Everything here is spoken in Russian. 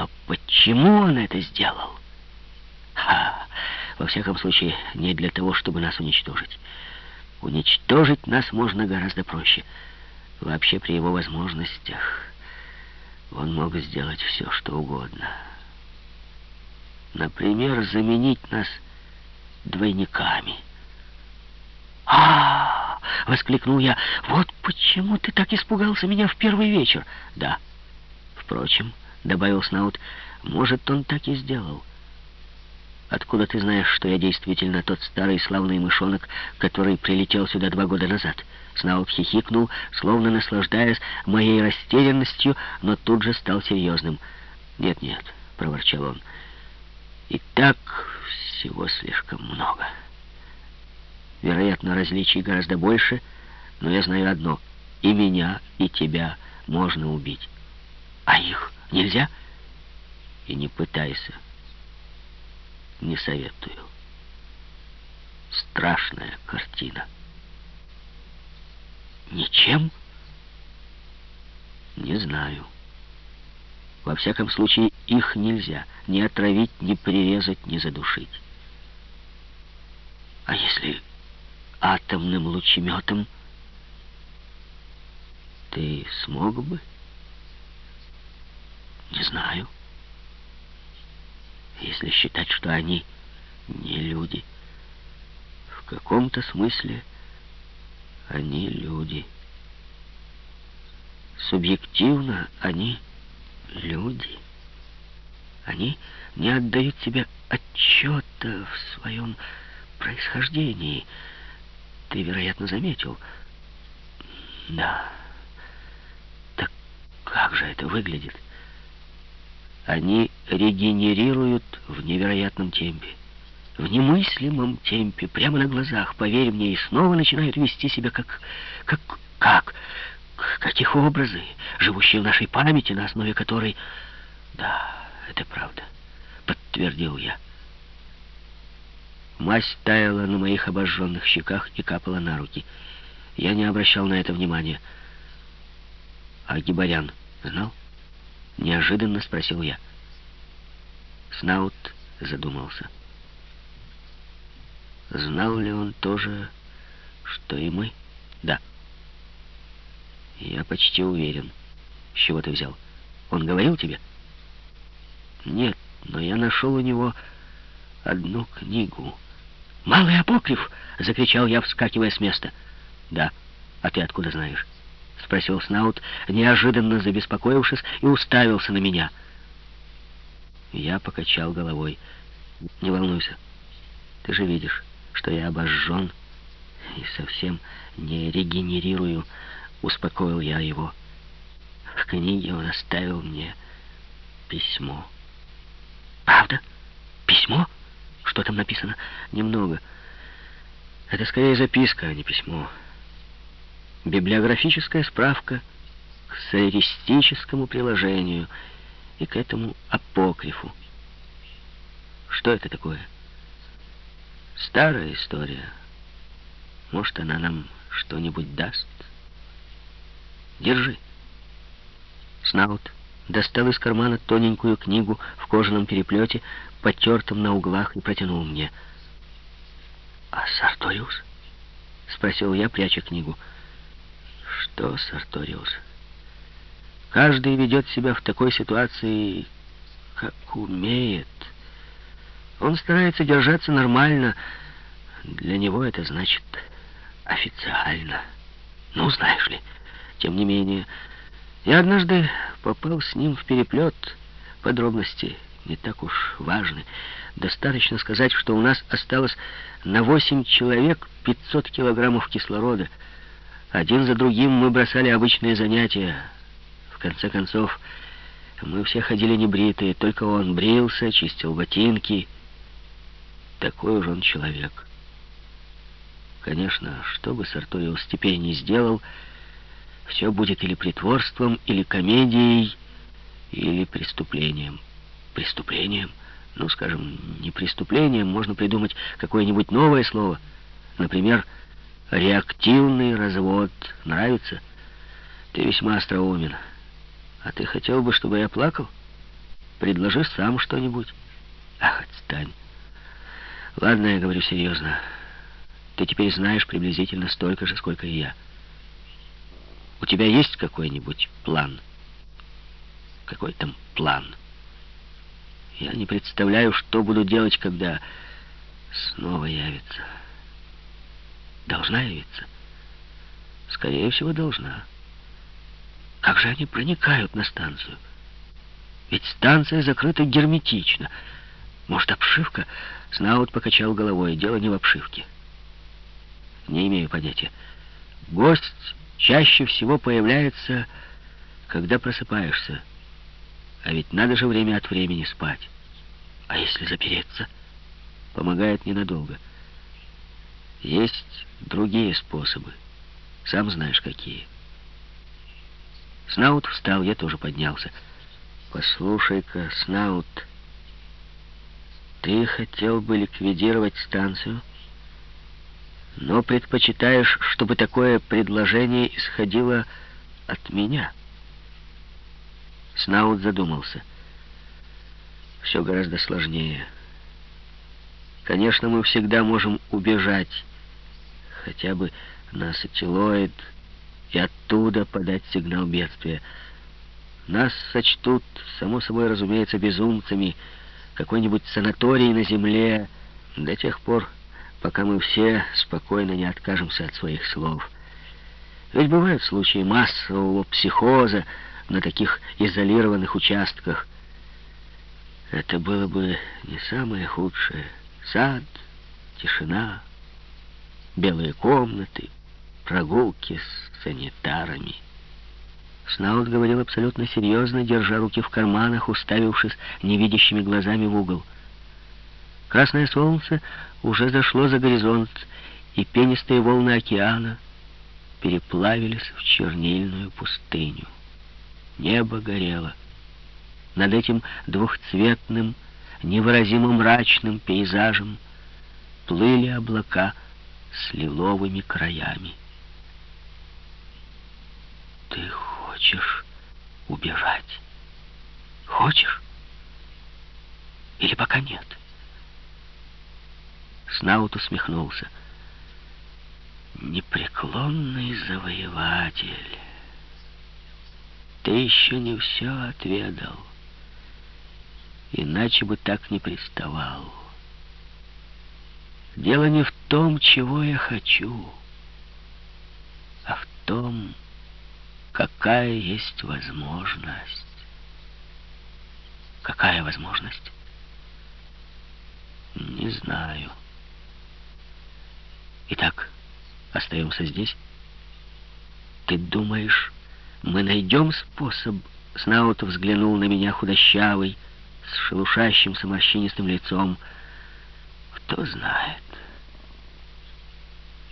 Но почему он это сделал? Ха! Во всяком случае, не для того, чтобы нас уничтожить. Уничтожить нас можно гораздо проще. Вообще, при его возможностях, он мог сделать все, что угодно. Например, заменить нас двойниками. а, -а, воскликнул я. «Вот почему ты так испугался меня в первый вечер?» «Да. Впрочем, — добавил Снаут, — может, он так и сделал. Откуда ты знаешь, что я действительно тот старый славный мышонок, который прилетел сюда два года назад?» Снаут хихикнул, словно наслаждаясь моей растерянностью, но тут же стал серьезным. «Нет-нет», — проворчал он, — «и так всего слишком много. Вероятно, различий гораздо больше, но я знаю одно — и меня, и тебя можно убить. А их нельзя? И не пытайся» не советую. Страшная картина. Ничем? Не знаю. Во всяком случае, их нельзя ни отравить, ни прирезать, ни задушить. А если атомным лучеметом, ты смог бы? Не знаю если считать, что они не люди. В каком-то смысле они люди. Субъективно они люди. Они не отдают себе отчета в своем происхождении. Ты, вероятно, заметил. Да. Так как же это выглядит? Они регенерируют в невероятном темпе. В немыслимом темпе, прямо на глазах, поверь мне, и снова начинают вести себя как... как... как... как их образы, живущие в нашей памяти, на основе которой... Да, это правда, подтвердил я. Мазь таяла на моих обожженных щеках и капала на руки. Я не обращал на это внимания. А Гибарян знал? Неожиданно спросил я. Снаут задумался. Знал ли он тоже, что и мы? Да. Я почти уверен. С чего ты взял? Он говорил тебе? Нет, но я нашел у него одну книгу. «Малый апокриф!» — закричал я, вскакивая с места. «Да. А ты откуда знаешь?» — спросил Снаут, неожиданно забеспокоившись, и уставился на меня. Я покачал головой. «Не волнуйся. Ты же видишь, что я обожжен и совсем не регенерирую», — успокоил я его. В книге он оставил мне письмо. «Правда? Письмо? Что там написано?» «Немного. Это скорее записка, а не письмо» библиографическая справка к сористическому приложению и к этому апокрифу. Что это такое? Старая история. Может, она нам что-нибудь даст? Держи. Снаут достал из кармана тоненькую книгу в кожаном переплете, потертом на углах, и протянул мне. «А Сарториус?» — спросил я, пряча книгу. Что, Сарториус? Каждый ведет себя в такой ситуации, как умеет. Он старается держаться нормально. Для него это значит официально. Ну, знаешь ли, тем не менее, я однажды попал с ним в переплет. Подробности не так уж важны. Достаточно сказать, что у нас осталось на 8 человек 500 килограммов кислорода — один за другим мы бросали обычные занятия. В конце концов, мы все ходили небритые, только он брился, чистил ботинки. Такой уж он человек. Конечно, что бы Сарториус теперь не сделал, все будет или притворством, или комедией, или преступлением. Преступлением? Ну, скажем, не преступлением, можно придумать какое-нибудь новое слово. Например, «преступление». Реактивный развод. Нравится? Ты весьма остроумен. А ты хотел бы, чтобы я плакал? предложи сам что-нибудь. Ах, отстань. Ладно, я говорю серьезно. Ты теперь знаешь приблизительно столько же, сколько и я. У тебя есть какой-нибудь план? Какой там план? Я не представляю, что буду делать, когда снова явится. Должна явиться? Скорее всего, должна. Как же они проникают на станцию? Ведь станция закрыта герметично. Может, обшивка? Снаут покачал головой. Дело не в обшивке. Не имею понятия. Гость чаще всего появляется, когда просыпаешься. А ведь надо же время от времени спать. А если запереться? Помогает ненадолго. Есть другие способы. Сам знаешь, какие. Снаут встал, я тоже поднялся. «Послушай-ка, Снаут, ты хотел бы ликвидировать станцию, но предпочитаешь, чтобы такое предложение исходило от меня?» Снаут задумался. «Все гораздо сложнее. Конечно, мы всегда можем убежать, хотя бы на сателлоид, и оттуда подать сигнал бедствия. Нас сочтут, само собой разумеется, безумцами, какой-нибудь санаторий на земле, до тех пор, пока мы все спокойно не откажемся от своих слов. Ведь бывают случаи массового психоза на таких изолированных участках. Это было бы не самое худшее. Сад, тишина, белые комнаты, прогулки с санитарами. Снаут говорил абсолютно серьезно, держа руки в карманах, уставившись невидящими глазами в угол. Красное солнце уже зашло за горизонт, и пенистые волны океана переплавились в чернильную пустыню. Небо горело. Над этим двухцветным, невыразимо мрачным пейзажем плыли облака с лиловыми краями. Ты хочешь убежать? Хочешь? Или пока нет? Снаут усмехнулся. Непреклонный завоеватель. Ты еще не все отведал. Иначе бы так не приставал. Дело не в том, чего я хочу, а в том, какая есть возможность. Какая возможность? Не знаю. Итак, остаемся здесь. Ты думаешь, мы найдем способ? Снаут взглянул на меня худощавый, с шелушащимся морщинистым лицом. Кто знает...